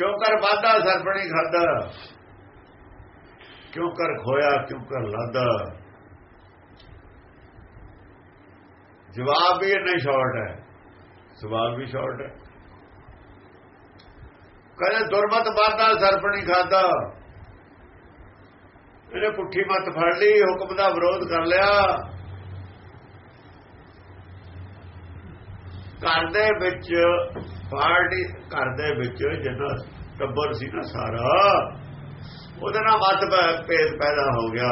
ਕਿਉਂ ਕਰ ਵਾਦਾ ਸਰਪਣੀ ਖਾਦਾ ਕਿਉਂ ਕਰ ਖੋਇਆ, ਕਿਉਂ ਕਰ ਲਾਦਾ ਜਵਾਬ ਵੀ ਇੰਨਾ ਸ਼ਾਰਟ ਹੈ। ਸਵਾਲ ਵੀ ਸ਼ਾਰਟ ਹੈ। ਕਹਿੰਦੇ ਦੁਰਮਤ ਵਾਦਾ ਸਰਪਣੀ ਖਾਦਾ ਇਹਨੇ ਪੁੱਠੀ ਮੱਤ ਫੜ ਲਈ, ਹੁਕਮ ਦਾ ਵਿਰੋਧ ਕਰ ਲਿਆ। ਘਰ ਦੇ ਵਿੱਚ, ਪਾਰਟੀ ਘਰ ਦੇ ਵਿੱਚ ਜਿੰਨਾ ਟੱਬਰ ਸੀ ਨਾ ਸਾਰਾ, ਉਹਦੇ ਨਾਲ ਮਤ ਭੇਦ ਪੈਦਾ ਹੋ ਗਿਆ।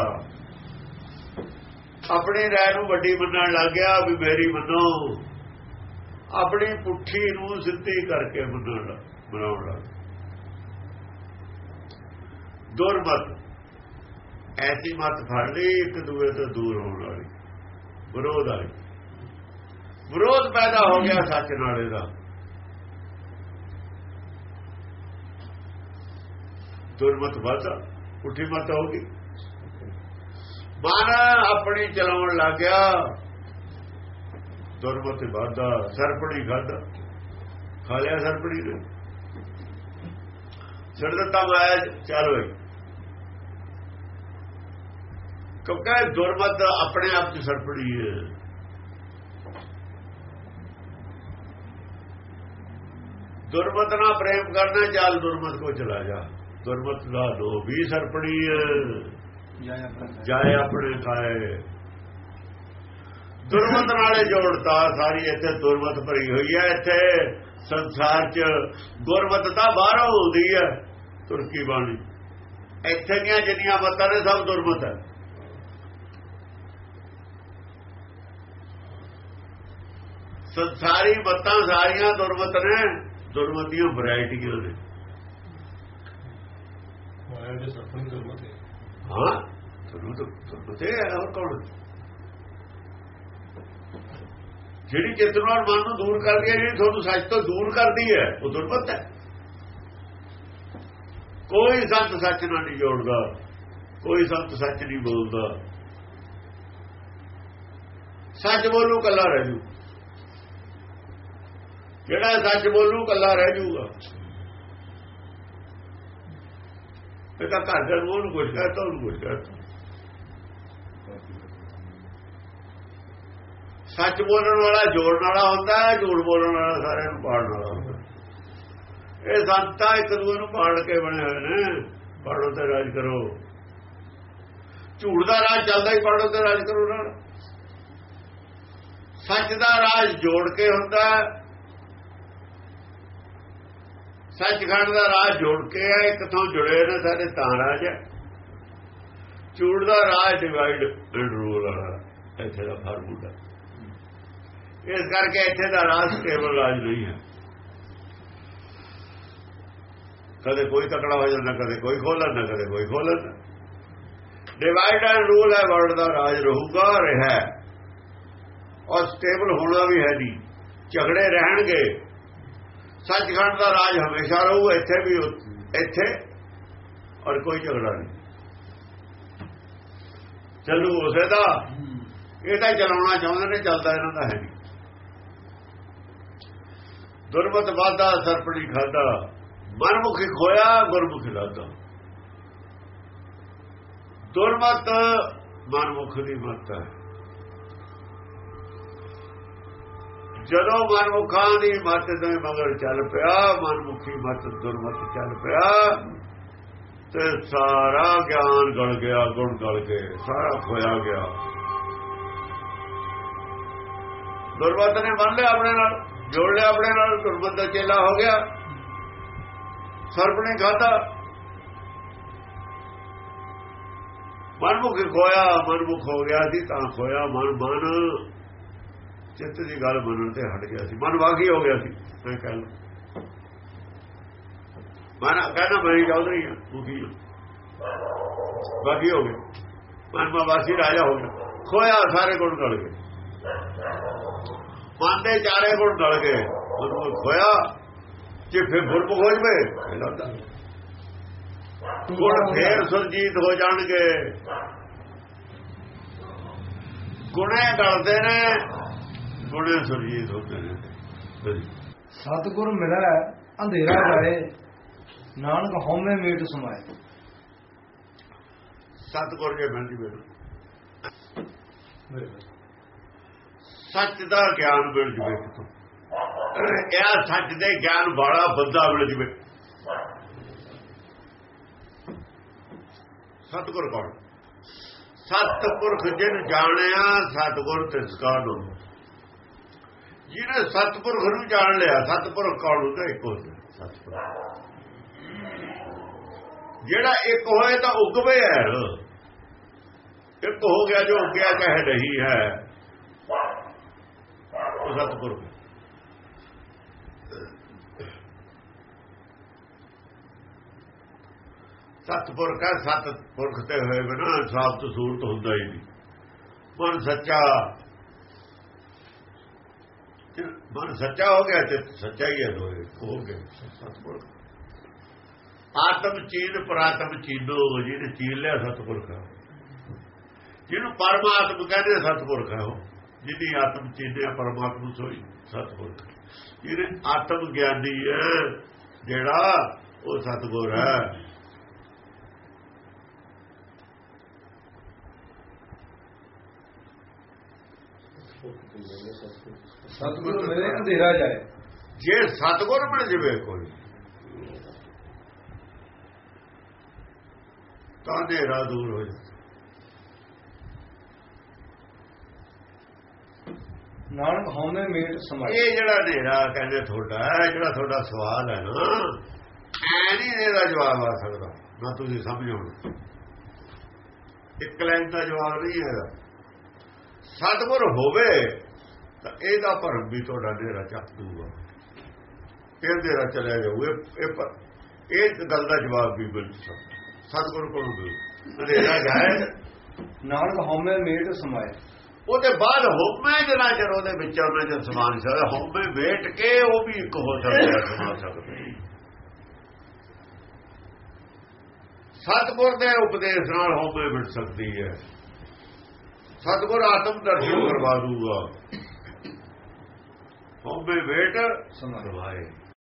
ਆਪਣੀ ਰਾਇ ਨੂੰ ਵੱਡੀ ਮੰਨਣ ਲੱਗ ਗਿਆ ਵੀ ਮੇਰੀ ਮੰਨੋ। ਆਪਣੀ ਪੁੱਠੀ ਨੂੰ ਸਿੱਧੀ ਕਰਕੇ ਮੰਨਣ ਬਣਾਉਣ ਲੱਗ ਦੁਰਮਤ। ਐਸੀ ਮਤ ਫੜ ਲਈ, ਇੱਕ ਦੂਏ ਤੋਂ ਦੂਰ ਹੋਣ ਵਾਲੀ। ਵਿਰੋਧ ਵਾਲੀ। ਵਿਰੋਧ ਪੈਦਾ ਹੋ ਗਿਆ ਸੱਚ ਨਾਲ ਇਹਦਾ ਦੁਰਮਤ ਵਾਦਾ ਪੁੱਠੀ ਮਤ ਗਈ ਮਨ ਆਪਣੀ ਚਲਾਉਣ ਲੱਗ ਗਿਆ ਦੁਰਮਤ ਵਾਦਾ ਸਰਪੜੀ ਖਾਦਾ। ਖਾ ਲਿਆ ਸਰਪੜੀ ਨੇ। ਛੱਡ ਦਿੱਤਾ ਮਾਇਆ ਚੱਲ ਹੋਈ ਕਿਉਂਕਿ ਦੁਰਮਤ ਆਪਣੇ ਆਪ ਚ ਸਰਪੜੀ ਹੈ। ਦੁਰਮਤ ਨਾਲ ਪ੍ਰੇਮ ਕਰਨਾ ਚੱਲ ਦੁਰਮਤ ਕੋ ਚਲਾ ਜਾ। ਦੁਰਮਤ ਦਾ ਲੋ ਵੀ ਸਰਪੜੀ ਜਾਏ ਆਪਣੇ ਖਾਏ। ਦੁਰਮਤ ਨਾਲੇ ਜੋੜਤਾ ਸਾਰੀ ਇੱਥੇ ਦੁਰਮਤ ਭਰੀ ਹੋਈ ਹੈ। ਇੱਥੇ ਸੰਸਾਰ 'ਚ ਗੁਰਮਤ ਤਾਂ ਬਾਹਰੋਂ ਹੁੰਦੀ ਹੈ ਤੁਰਕੀ ਬਾਣੀ। ਇੱਥੇ ਦੀਆਂ ਜਿੰਨੀਆਂ ਮਤਾਂ ਨੇ ਸਭ ਦੁਰਮਤ ਹੈ। ਸੰਸਾਰੀ ਮਤਾਂ ਸਾਰੀਆਂ ਦੁਰਮਤ ਨੇ। ਦੁਰਮਤੀਆਂ ਵੈਰਾਈਟੀਆਂ ਨੇ ਹਾਂ ਦੁਰਮਤ ਹੈ ਹੋਰ ਕੌਣ? ਜਿਹੜੀ ਚੇਤਨਾ ਔਰ ਮਨ ਨੂੰ ਦੂਰ ਕਰਦੀ ਹੈ ਜਿਹੜੀ ਤੁਹਾਨੂੰ ਸੱਚ ਤੋਂ ਦੂਰ ਕਰਦੀ ਹੈ ਉਹ ਦੁਰਮਤ ਹੈ। ਕੋਈ ਸੰਤ ਸੱਚ ਨਾਲ ਨਹੀਂ ਜੋੜਦਾ ਕੋਈ ਸੰਤ ਸੱਚ ਨਹੀਂ ਬੋਲਦਾ। ਸੱਚ ਬੋਲੂ ਕੱਲਾ ਰਹਿ ਜੂ। ਜਿਹੜਾ ਸੱਚ ਬੋਲੂ ਕੱਲਾ ਰਹਿ ਜਾਊਗਾ। ਇਹ ਤਾਂ ਘਰ ਦੇ ਨੂੰ ਕੁਝ ਕਹਤਾ ਉਹਨੂੰ ਕੁਝ ਕਹਤਾ ਸੱਚ ਬੋਲਣ ਵਾਲਾ ਜੋੜਨ ਵਾਲਾ ਹੁੰਦਾ ਹੈ, ਝੂਠ ਬੋਲਣ ਵਾਲਾ ਸਾਰਿਆਂ ਨੂੰ ਪਾੜਨ ਵਾਲਾ ਹੁੰਦਾ ਇਹ ਸੰਤਾਂ ਇੱਕ ਦੂਜੇ ਨੂੰ ਪਾੜ ਕੇ ਬਣੇ ਹੋਏ ਨੇ। ਪਾੜੋ ਤੇ ਰਾਜ ਕਰੋ। ਝੂਠ ਦਾ ਰਾਜ ਚੱਲਦਾ ਹੀ ਪਾੜੋ ਤੇ ਰਾਜ ਕਰੋ ਨਾਲ। ਸੱਚ ਦਾ ਰਾਜ ਜੋੜ ਕੇ ਹੁੰਦਾ ਸੱਚਖੰਡ ਦਾ ਰਾਜ ਜੋੜ ਕੇ ਹੈ ਇੱਕ ਤੋਂ ਜੁੜੇ ਨੇ ਸਾਡੇ ਤਾਂ ਰਾਜ ਹੈ ਚੂੜ ਦਾ ਰਾਜ ਡਿਵਾਈਡ ਐਂਡ ਰੂਲ ਵਾਲਾ ਇੱਥੇ ਦਾ ਫਾਰਮੂਲਾ ਇਸ ਕਰਕੇ ਇੱਥੇ ਦਾ ਰਾਜ ਸਟੇਬਲ ਰਾਜ ਨਹੀਂ ਹੈ। ਕਦੇ ਕੋਈ ਤਕੜਾ ਹੋ ਜਾਂਦਾ, ਕਦੇ ਕੋਈ ਖੋਲਣ ਨਾ ਕਦੇ ਕੋਈ ਖੋਲਣ ਡਿਵਾਈਡ ਐਂਡ ਰੂਲ ਹੈ ਵਰਲਡ ਦਾ ਰਾਜ ਰਹੂਗਾ, ਰਿਹਾ ਔਰ ਸਟੇਬਲ ਹੋਣਾ ਵੀ ਹੈ ਨਹੀਂ। ਝਗੜੇ ਰਹਿਣਗੇ ਸੱਚਖੰਡ ਦਾ ਰਾਜ ਹਮੇਸ਼ਾ ਰਹੂ, ਇੱਥੇ ਵੀ ਇੱਥੇ ਔਰ ਕੋਈ ਝਗੜਾ ਨਹੀਂ। ਚੱਲੂ ਉਸੇ ਦਾ। ਇਹ ਤਾਂ ਚਲਾਉਣਾ ਚਾਹੁੰਦੇ ਨੇ, ਚੱਲਦਾ ਇਹਨਾਂ ਦਾ ਹੈ ਨਹੀਂ। ਦੁਰਮਤ ਵਾਦਾ ਸਰਪਣੀ ਖਾਦਾ ਮਨਮੁਖੀ ਖੋਇਆ, ਗੁਰਮੁਖੀ ਲਾਦਾ ਦੁਰਮਤ ਮਨਮੁਖ ਦੀ ਮਤ ਹੈ। ਜਦੋਂ ਮਨਮੁਖਾਂ ਦੀ ਮੱਤ ਦੇ ਮਗਰ ਚੱਲ ਪਿਆ ਮਨਮੁਖੀ ਮੱਤ, ਦੁਰਮਤ ਚੱਲ ਪਿਆ, ਤੇ ਸਾਰਾ ਗਿਆਨ ਗਲ ਗਿਆ, ਗੁਣ ਗਲ ਕੇ ਸਾਰਾ ਖੋਇਆ ਗਿਆ। ਦੁਰਮਤ ਨੇ ਮੰਨ ਲਿਆ ਆਪਣੇ ਨਾਲ, ਜੋੜ ਲਿਆ ਆਪਣੇ ਨਾਲ, ਦੁਰਮਤ ਦਾ ਚੇਲਾ ਹੋ ਗਿਆ। ਸਰਪ ਨੇ ਖਾਦਾ ਮਨਮੁਖ ਖੋਇਆ ਮਨਮੁਖ ਹੋ ਗਿਆ ਸੀ ਤਾਂ ਖੋਇਆ ਮਨ ਮਨ ਚਿੱਤ ਦੀ ਗੱਲ ਮੰਨਣ ਤੇ ਹਟ ਗਿਆ ਸੀ। ਮਨ ਵਾਗੀ ਹੋ ਗਿਆ ਸੀ, ਮੈਂ ਕਹਿ ਲਓ ਮਨ ਕਹਿੰਦਾ, ਮੈਂ ਚੌਧਰੀ ਹਾਂ ਮੁਖੀ ਵਾਗੀ ਹੋ ਗਿਆ। ਮਨ ਵਾਸੀ ਰਾਜਾ ਹੋ ਗਿਆ। ਖੋਇਆ ਸਾਰੇ ਗੁਣ ਗਲ ਗਏ। ਮਨ ਦੇ ਚਾਰੇ ਗੁਣ ਗਲ ਗਏ। ਉਹਨੂੰ ਖੋਇਆ ਜੇ ਫਿਰ ਗੁਰਮੁਖ ਹੋ ਜਵੇ ਲੱਗਦਾ। ਗੁਣ ਫੇਰ ਸੁਰਜੀਤ ਹੋ ਜਾਣਗੇ। ਗੁਣੇ ਗਲਦੇ ਨੇ। ਗੁਣੇ ਸੁਰਜੀਤ ਹੁੰਦੇ ਨੇ। ਸਤਗੁਰ ਮਿਲੈ ਅੰਧੇਰਾ ਜਾਏ ਨਾਨਕ ਹਉਮੈ ਮੇਟ ਸਮਾਏ। ਸਤਗੁਰ ਜੇ ਮਿਲ। ਜਵੇ ਸੱਚ ਦਾ ਗਿਆਨ ਮਿਲ ਜਵੇ ਕਿਤੋਂ। ਇਹ ਸੱਚ ਦੇ ਗਿਆਨ ਵਾਲਾ ਬੰਦਾ ਮਿਲ ਜਵੇ। ਸਤਗੁਰ ਕੌਣ? ਸਤਪੁਰਖ ਜਿਨ ਜਾਣਿਆ ਸਤਗੁਰ ਤਿਸ ਕਾ ਨੂੰ ਜਿਹਨੇ ਸਤਪੁਰਖ ਨੂੰ ਜਾਣ ਲਿਆ ਸਤਪੁਰਖ ਕੌਣ ਹੁੰਦਾ ਇੱਕ ਹੁੰਦਾ ਸਤਪੁਰਖ ਜਿਹੜਾ ਇੱਕ ਹੋਏ ਤਾਂ ਉਗਵੇ ਹੈ। ਇੱਕ ਹੋ ਗਿਆ ਜੋ ਉੱਗਿਆ ਕਹਿ ਨਹੀਂ ਹੈ। ਉਹ ਸਤਪੁਰਖ ਸਤਪੁਰਖ ਹੈ ਸਤਪੁਰਖ ਤੇ ਹੋਏ ਬਿਨਾ ਸਾਫ਼ ਤੋਂ ਸੂਰਤ ਹੁੰਦਾ ਹੀ ਨਹੀਂ। ਮਨ ਸੱਚਾ ਮਨ ਸੱਚਾ ਹੋ ਗਿਆ ਤੇ ਸੱਚਾ ਹੀ ਹੈ ਹੋਏ ਹੋ ਗਿਆ ਸਤਪੁਰਖ ਆਤਮ ਚੀਨ, ਪ੍ਰਾਤਮ ਚੀਨੋ, ਜਿਹਨੇ ਚੀਨ ਲਿਆ ਸਤਪੁਰਖ ਹੈ ਜਿਹਨੂੰ ਪਰਮਾਤਮ ਕਹਿੰਦੇ ਸਤਪੁਰਖ ਹੈ ਉਹ ਜਿਹਦੀ ਆਤਮ ਚੀਨਿਆ ਪਰਮਾਤਮਾ ਸੋਈ ਸਤਪੁਰਖ ਜਿਹਨੇ ਆਤਮ ਗਿਆਨੀ ਹੈ, ਜਿਹੜਾ ਉਹ ਸਤਗੁਰ ਹੈ। ਸਤਿਗੁਰੂ ਮੇਰੇ ਅੰਧੇਰਾ ਜਾਏ। ਜੇ ਸਤਗੁਰ ਮਿਲ ਜਵੇ ਕੋਈ ਤਾਂ ਹਨੇਰਾ ਦੂਰ ਹੋ ਜਾਵੇ ਨਾਨਕ ਹਉਮੈ ਮੇਟ ਸਮਾਏ ਇਹ ਜਿਹੜਾ ਹਨੇਰਾ ਕਹਿੰਦੇ ਤੁਹਾਡਾ ਜਿਹੜਾ ਤੁਹਾਡਾ ਸਵਾਲ ਹੈ ਨਾ ਐ ਨਹੀਂ ਇਹਦਾ ਜਵਾਬ ਆ ਸਕਦਾ ਨਾ ਤੁਸੀਂ ਸਮਝੋ ਇੱਕ ਲਾਈਨ ਦਾ ਜਵਾਬ ਨਹੀਂ ਹੈ ਸਤਗੁਰ ਹੋਵੇ ਤਾਂ ਇਹਦਾ ਭਰਮ ਵੀ ਤੁਹਾਡਾ ਹਨੇਰਾ ਚੱਕ ਦੂਗਾ ਇਹ ਹਨੇਰਾ ਚਲਿਆ ਜਾਊ। ਇਹ ਇਹ ਗੱਲ ਦਾ ਜਵਾਬ ਵੀ ਮਿਲ ਸਕਦਾ। ਸਤਗੁਰ ਕੋਲ ਮਿਲ ਹਨੇਰਾ ਜਾਏ। ਨਾਨਕ ਹਉਮੈ ਮੇਟ ਸਮਾਏ। ਉਹਦੇ ਬਾਅਦ ਹੋਮੇ ਜਿਹੜਾ ਚਿਰ ਉਹਦੇ ਵਿੱਚ ਉਹਨੇ ਜਦ ਸਮਾਨ ਸਕਦਾ ਹੋਮੇ ਵੇਟ ਕੇ ਉਹ ਵੀ ਇੱਕ ਹੋ ਸਕਦਾ ਸਮਾ ਸਕਦਾ ਸਤਗੁਰ ਦੇ ਉਪਦੇਸ਼ ਨਾਲ ਹੋਮੇ ਮਿਟ ਸਕਦੀ ਹੈ। ਸਤਗੁਰ ਆਤਮ ਦਰਸ਼ਨ ਕਰਵਾ ਦੂਗਾ। ਹੋਮੇ ਵੇਟ ਸਮਾਏ